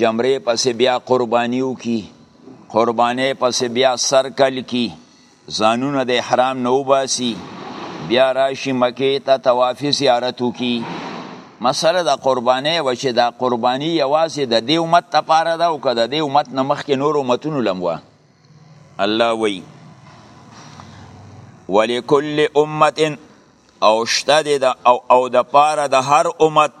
جمرې پسې بیا قرباني وکړي قربانې پسې بیا سر کل کی ځانونه د احرام نه وباسي بیا راشي مکې ته طوافي زیارت وکړي مسله د قربانې و چې دا قرباني یوازې د دې امت لپاره ده او که د دې امت نه مخکې نور امتونو لم وه الله وی ولکل امت او شته د او او د پاره د هر امت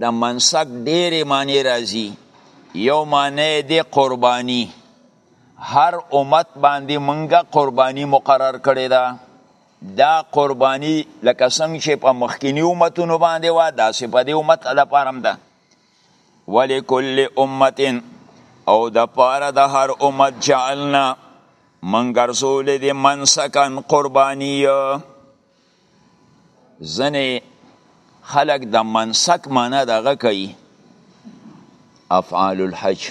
د منسک ډېرې معنی راځي یو معنی دی قرباني هر امت باندې مونږه قرباني مقرر کړې ده دا قرباني لکه څنګه چې په مخکینی امتونو باندې و داسې په دې امت لپاره هم ده ولکل امت او د پاره د هر امت جعلنا من ګرځولې دي منسکن قرباني ځنې خلق د منسک معنا دغه کوي افعال الحج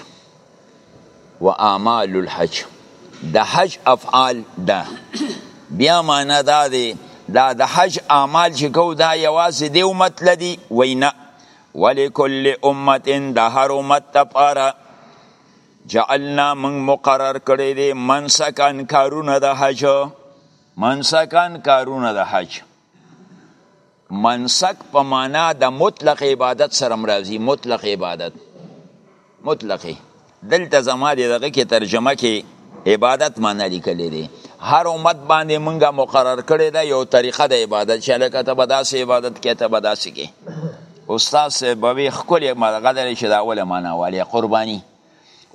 و اعمال الحج د حج افعال ده بیا معنا دا دی دا د حج اعمال چې کو دا یوازې دی امت لدی وینا ولکل امت د هر امت لپاره جعلنا من مقرر کړی دی منسکن کارونه د حج منسکان کارونه د حج منسک په معنا د مطلق عبادت سره مرضی مطلق عبادت مطلق دلته زما د دغه کې ترجمه کې عبادت معنا لیکل دي هر امت باندې مونږه مقرر کړی دا یو طریقه د عبادت چې لکه ته بداسې عبادت کې ته بداسې کې استاد بوي خپل مرغه لري چې دا اوله معنا والی قرباني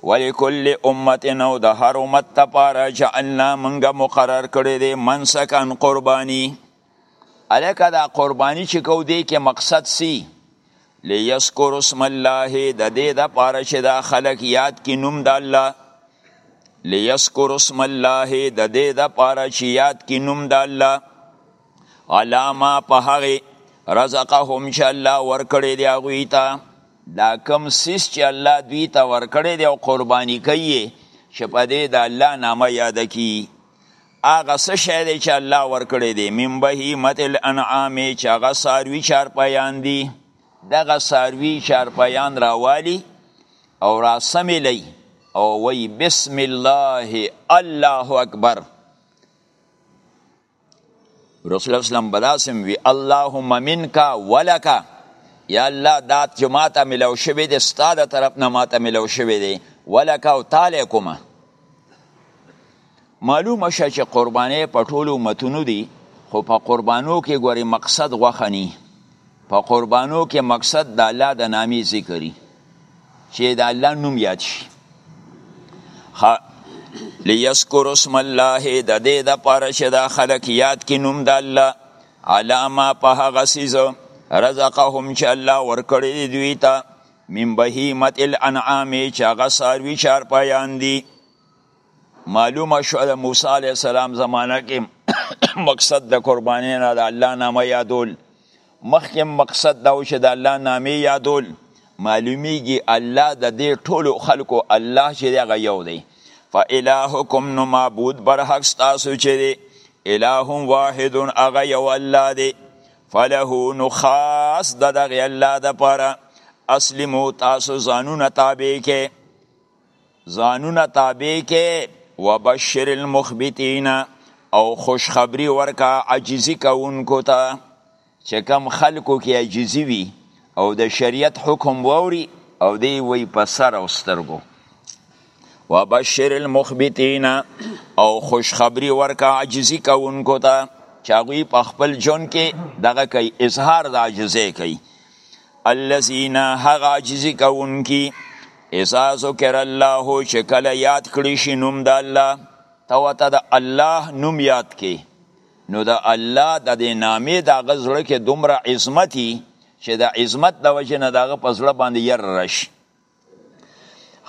ولکل امتن او د هر امت لپاره جعلنا منګه مقرر کړی دی منسکن قربانی الکه دا قربانی چې کو دی کې مقصد سی لیذکر اسم الله د دې د پاره چې دا خلق یاد کې نوم د الله لیذکر اسم الله د دې د پاره چې یاد کې نوم د الله علا ما په هغې رزقهم چې الله ورکړی دی هغوی ته دا کم سیس چې الله دوی ته ورکړی دی او قرباني کوي چې په دې د الله نامه یاده کی هغه څه شی دی چې الله ورکړی دی من بهیمة الانعام چې هغه څاروي چارپیان دي دغه څاروي چارپیان راوالي او راسمې لئ او وی بسم الله الله اکبر رسول الله سلام بداسم وی اللهم منک ولک یا الله دا چې ماته ملو شوی دی ستا د طرف نه ماته ملو شوی دی ولک او تعالی کومه معلومه شه چې قربانې په ټولو متونو دي خو په قربانو کې ګوري مقصد غوښني په قربانو کې مقصد د الله د نامې ذکري چې د الله نوم یاد شي لیذکر اسم الله د دې د پاره چې دا خلک یاد کې نوم د الله علامه په هغه سیز رزقهم چې الله ورکړي دوی ته من بهیمت الانعام چې هغه ساروي چار پایان دي معلومه شو د موسی علی السلام زمانہ کې مقصد د قربانې نه د الله نامه یادول مخکې مقصد دا و چې د الله نامې یادول معلومیږي الله د دې ټولو خلکو الله چې دغه یو دی فإلهکم نو معبود برحق ستاسو چې دی اله واحد هغه یو الله دی فله نو خاص د دغه الله دپاره اسلمو تاسو ځانونه تابع کې ځانونه تابع کې وبشر المخبتین او خوشخبری ورکا عجزی کونکو ته چې کم خلکو کې عجزی وي او د شریعت حکم ووري او دی وی په سر او سترګو وبشر المخبتین او خوشخبری ورکا عجزی کونکو ته چاغوی په خپل جون کې دغه کوي اظهار د عاجزۍ کوي الذين هغه عاجزي کوونکي اذا ذکر الله چې کله یاد کړی شي نوم د الله ته وته د الله نوم یاد کې نو د الله د دې نامې د هغه زړه کې دومره عظمتي چې د عظمت د وجې نه د هغه په زړه باندې یر راشي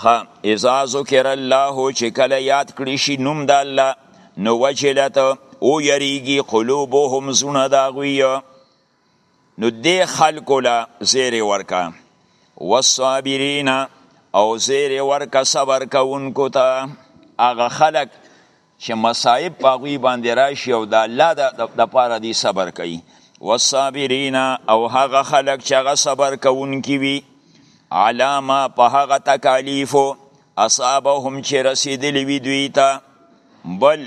ها اذا ذکر الله چې کله یاد کړی شي نوم د الله نو وجلت او یریږي قلوبهم زونه د هغوی نو دې خلکو له زیری ورکا والصابرین او زیری ورکا صبر کوونکو ته هغه خلک چې مصائب په غوی باندې راشي او د الله د لپاره دی صبر کوي والصابرین او هغه خلک چې هغه صبر کوونکي وي علامه په هغه تکالیفو اصابهم چې رسیدلی وي دوی ته بل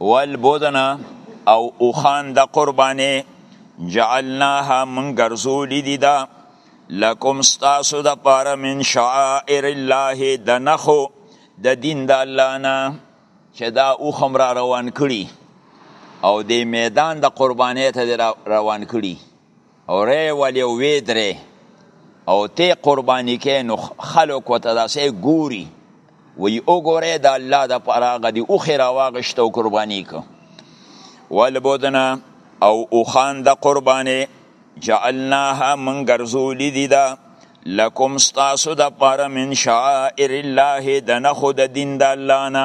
والبدن او اوخان د قربانې جعلناها من ګرځولې دي دا لکم ستاسو د پاره من شعائر الله د نخو د دین د الله نه چې دا اوخم را روان کړي او د میدان د قربانې ته روان کړي ری ولی وی درې او ته قربانی کې نو خلق وته داسې ګوري وی وګوره د الله د پراغه دی او خیر واغشت او قربانی کو ول بودنا او اوخان د قربانی جعلناها من غرزول دي دا لکم استاسو د پاره من شعائر الله د نخو د دین د الله نه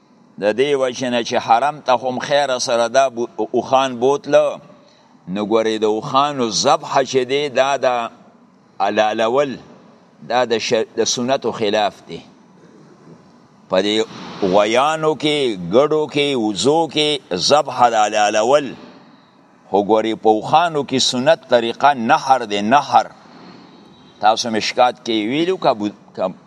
د دې وجه نه چې حرم ته هم خیر سره دا اوخان بوتله نو ګورې د اوخانو ذبح چې دی دا د علالول دا د شر... د سنتو خلاف دی په دې غویانو کې ګډو کې وزو کې ذبح د علالول خو ګورې په اوخانو کې سنت طریقه نحر دی نحر تاسو مشکات کې ویلو که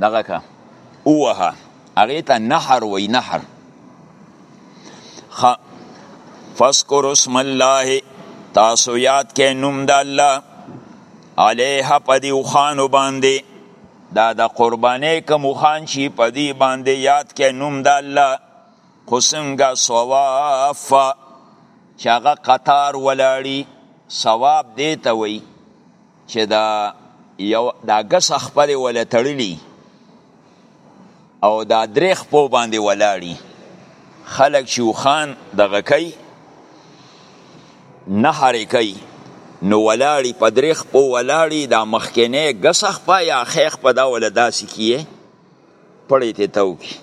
دغه کا اوه هغه ته نحر وای نحر خ فذكر اسم الله تاسو یاد کې نوم د الله علیه پدی وخانو باندې دا د قربانې کوم خان شي پدی باندې یاد کې نوم د الله قسنګ صواف چې هغه قطار ولاړی ثواب دی ته وی چې دا یو دا ګس خپل ولا تړلی او دا درې خپو باندې ولاړی خلک چې خان دغه کوي نه هرې کوي نو ولاړی په درې خپو ولاړی دا مخکنه ګس خپه یا خیخ په دا ولا داسې کیه پړې ته توکی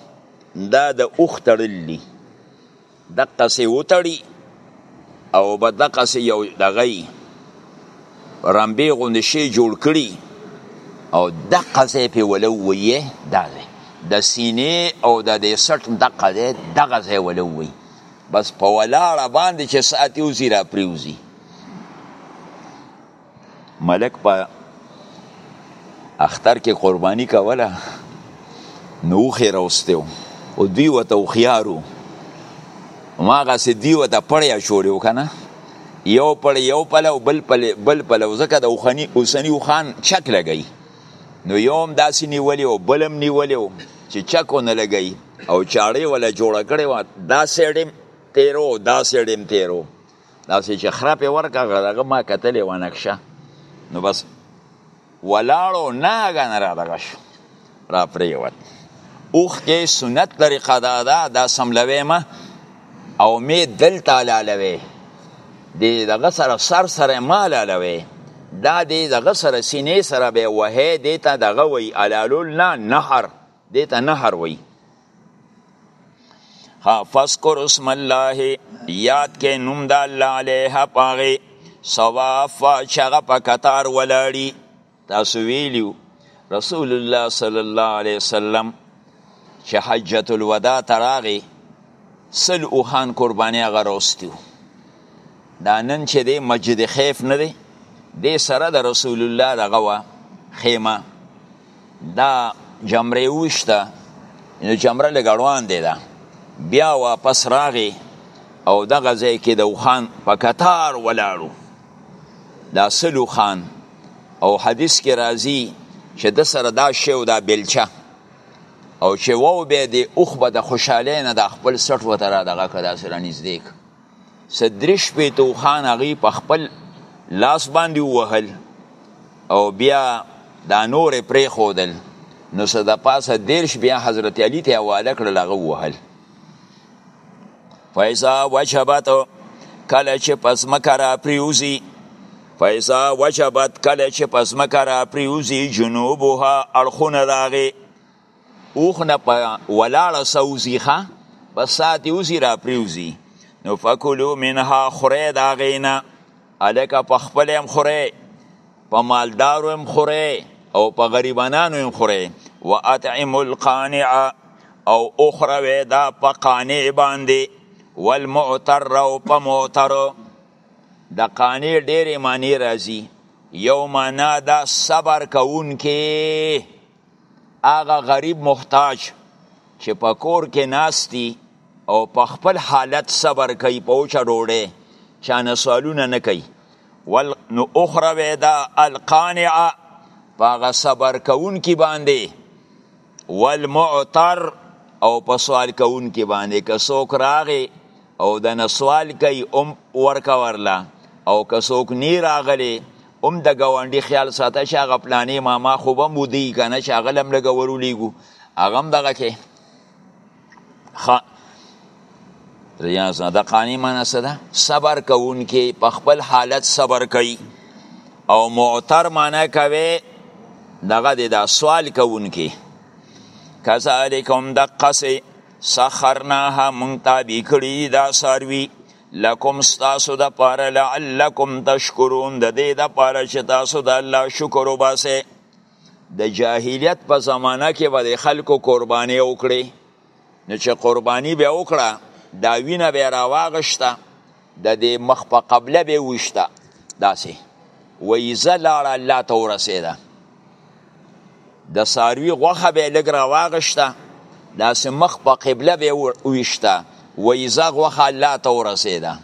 دا د اوخ تړلی دقه سي وتړي او به دقه سي یو دغی رمبی غوند شي جوړ کړي او دقه سي په ولو ویه دا دی د سینې او د دې سټ دقه دی دغه ځای ولو وی بس په ولاړه باندې چې ساتي وزي را پریوزي ملک په اختر کې قرباني کوله نو وخې راوستې او دوی ورته هوښیارو هماغسې دوی ورته پړی اچولی و که نه یو پړی یو پله او بل پله بل پله ځکه د اوښني اوسني اوښان چک لګوي نو یو هم داسې نیولی او بل هم نیولی و چې چک ونه لګوي او چاړې وله جوړه کړې وه دا سایډ هم تېرو دا سایډ هم تېرو داسې چې خره پې ورکړه دغه ما کتلې وه نقشه نو بس ولاړو ناګهانه را دغه شو را پرېوت اوښ کې سنت طریقه دا ده دا سملوی مه او مې دلته حلالوی د دغه سره سر سره مه حلالوی دا د دغه سره سینې سره به وهې دې ته دغه وایي حلالول نه نهر دې ته نهر وایي ها فذكر اسم الله یاد کې نوم د الله علیه پاغه صواف چغه په قطار ولاړی تاسو ویلیو رسول الله صلی الله علیه وسلم چې حجۃ الوداع تراغي سل اوخان قربانی غروستیو دا نن چې د مسجد خیف نه دی د سره د رسول الله دغه خیمه دا جمره وشته نو جمره لږ وړاندې ده بیا واپس راغی او دغه ځای کې د وخان په کتار ولاړو دا سلو خان او حدیث کې راځي چې د سره دا شی او دا بلچه او چې وو به د اوخ به د خوشاله نه د خپل سټ وته را دغه کدا سره نږدې څه درې شپېته اوښان هغوی په خپل لاس باندې ووهل او بیا دا نور یې پرېښودل نو څه د پاسه دېرش بیا حضرت علي ته یې حواله کړل هغه ووهل فیضا وجبت کله چې په ځمکه راپریوځي فیضا وجبت کله چې په ځمکه راپریوځي جنوبها اړخونه د هغې اوخ نه په ولاړه سوزي ښه په ساعت یوزي را پریوزي نو فکلو منها خورې دا غینا الکه په خپل هم خورې په مالدارو هم خورې او په غریبانانو هم خورې واطعم القانع او اخروي دا په قانع باندې والمعتر او په معتر د قانع ډېرې معنی راځي یو معنا دا صبر کوونکې هغه غریب محتاج چې په کور کې ناستی او په خپل حالت صبر کوي په اوچه ډوډۍ چا نه سوالونه نه کوي ول نو اخرى ودا القانعه پاغه صبر کون کی باندې والمعتر او په سوال کون کی باندې که څوک راغی او د نسوال کوي ام ورکا ورلا او که څوک نی راغلی هم د ګاونډي خیال ساته چې هغه پلانې ماما خو به مو دی که نه چې هغه لم لږه ورولیږو هغه هم دغه کې ښه ریاضه د قانې معنی څه ده صبر کوونکی په خپل حالت صبر کوي او معتر معنی کوي دغه د دا سوال کوونکی کذالکم دقسې سخرناها مونږ تابع کړي دا ساروي لکم ستاسو د پاره لعلکم تشکرون د دې د پاره چې تاسو د الله شکر وباسئ د جاهلیت په زمانہ کې به د خلکو قرباني وکړي نو چې قرباني به وکړه دا وینه به راواغشته د دې مخ په قبله به وشته داسې وایزه لاړه الله ته ورسېده د ساروی غوخه به لګ را واغشته داسې مخ په قبله به ویشته و ایزا غوخه الله ته ورسېده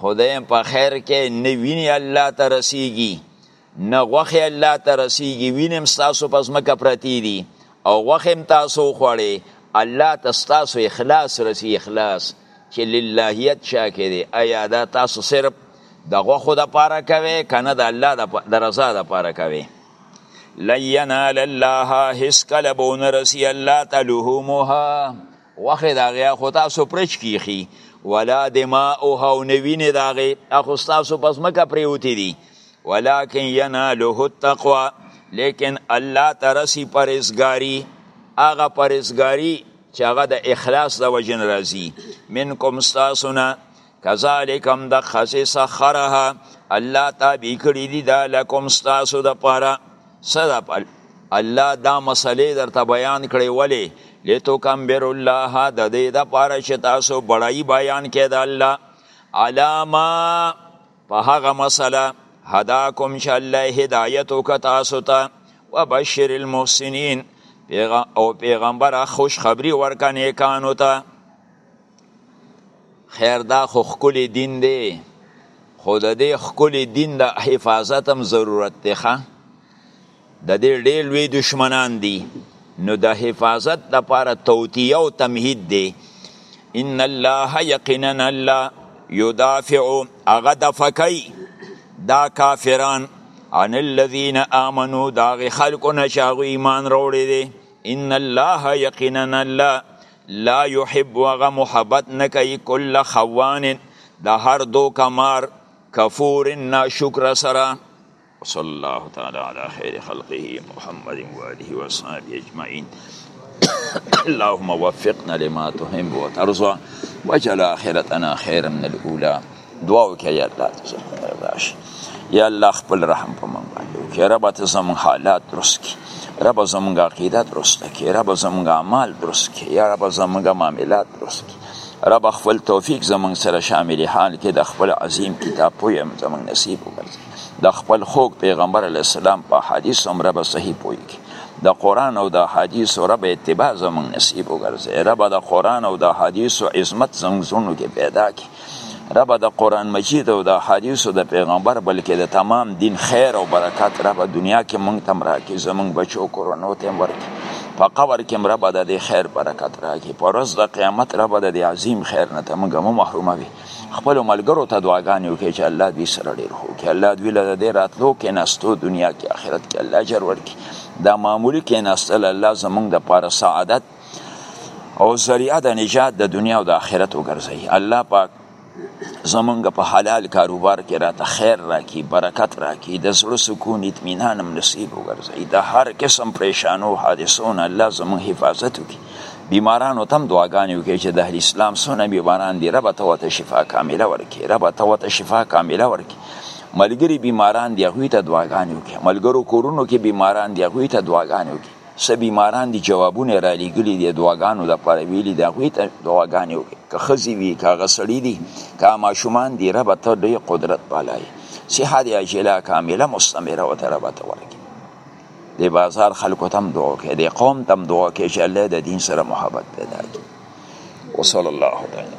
خدای په خیر کې نه ویني الله ته رسیږي نه غوخه الله ته رسیږي وینم ستاسو پس مکه پرتی دي او غوښه هم تاسو خوړې الله تاسو اخلاص رسی اخلاص چې للهیت چا کې دی ایا دا تاسو صرف د غوښو د پاره کوي کنه د الله د رضا د پاره کوي لینال الله هیڅ کله به ونرسي الله ته لهمها غوښې د هغې خو تاسو پرچ کیښي ولا دماؤها او نه وینې د هغې خو ستاسو په ځمکه پرېوتې دي ولکن یناله التقوا لیکن الله ته رسي پرهېزګاري هغه پرهېزګاري چې هغه د اخلاص د وجې نه راځي منکم ستاسو نه کذالک هم د خزی سخرها الله تابع کړی دی دا لکم ستاسو د پاره صدا پل الله دا مسلې درته بیان کړي ولی لتکبر الله د دې د پاره چې تاسو بړای بیان کړي د الله علامه په هغه مسله هداکم چې الله هدایت وکړه تاسو ته وبشر المحسنین او پیغمبر خوش خبری ورکنه کانو ته خیر دا خو خکل دین دی خود دې خکل دین د حفاظت هم ضرورت دی ښه د دې ډېر لوی دشمنان دي نو د حفاظت لپاره توتیه او تمهید دی ان الله یقینا الله یدافع هغه دفع کوي دا کافران عن الذین آمنو دا غي خلقو نه چې هغوی ایمان راوړی دی ان الله یقینا الله لا يحب وغه محبت نکي كل خوان دا هر دو کمار کفور ناشکر سرا وصلى الله تعالى على خير خلقه محمد وآله وصحبه أجمعين اللهم وفقنا لما تهم وترضى وجعل آخرتنا خيرا من الأولى دعاو کې یا الله ته زموږ راشي یا الله خپل رحم په موږ باندې وکړي رب ته زموږ حالات درست کړي رب زموږ عقیده درست کړي رب زموږ اعمال درست کړي یا رب زموږ معاملات درست کړي رب خپل توفیق زموږ سره شامل حال کې د خپل عظیم کتاب پوی هم زموږ نصیب وګرځي د خپل خوږ پیغمبر علی السلام په حدیث هم رب صحیح پوی کړي د قران او د حدیث رب اتباع زمون نصیب وګرځي رب د قران او د حدیث عظمت زمون زونو کې پیدا کړي رب د قران مجید او د حدیثو د پیغمبر بلکې د تمام دین خیر او برکت رب دنیا کې مونږ تم راکې زمونږ بچو کورونو ته ورکې په قبر کې رب د دې خیر برکت راکې په ورځ د قیامت رب د دې عظیم خیر نه ته مونږ مو محرومه وي خپل ملګرو ته دعاګانې وکړي چې الله دې سره ډیر خو کې الله دې له دې راتلو کې نستو دنیا کې آخرت کې الله اجر ورکړي دا معمولی کې نستل الله زمونږ د پاره سعادت او ذریعہ د نجات د دنیا او د آخرت وګرځي الله پاک زمونږ په حلال کاروبار کې راته خیر راکړي برکت راکړي د زړه سکون اطمینان هم نصیب وګرځي د هر قسم پریشانو حادثو نه الله زموږ حفاظت وکړي بیمارانو تم دعاګانې وکړي چې د اهل اسلام څونه بیماران دي ربه ته ورته شفا کامله ورکړي ربه ته ورته شفا کامله ورکړي ملګري بیماران دي هغوی ته دعاګانې وکړي ملګرو کورونو کې بیماران دي هغوی ته دعاګانې وکړي څه بیماران دي جوابونه را لېږلي دي دعاګانو لپاره ویلي دي هغوی ته دعاګانې وکړي که ښځې وي که هغه سړي دي که ماشومان دي ربه ته ډېر قدرت بالا یې صحت عاجله کامله مستمره ورته ربه ته ورکړي د بازار خلکو ته هم دعا وکړي د قوم ته هم دعا وکړي چې الله د دین سره محبت پیدا کړي وصلی الله تعالی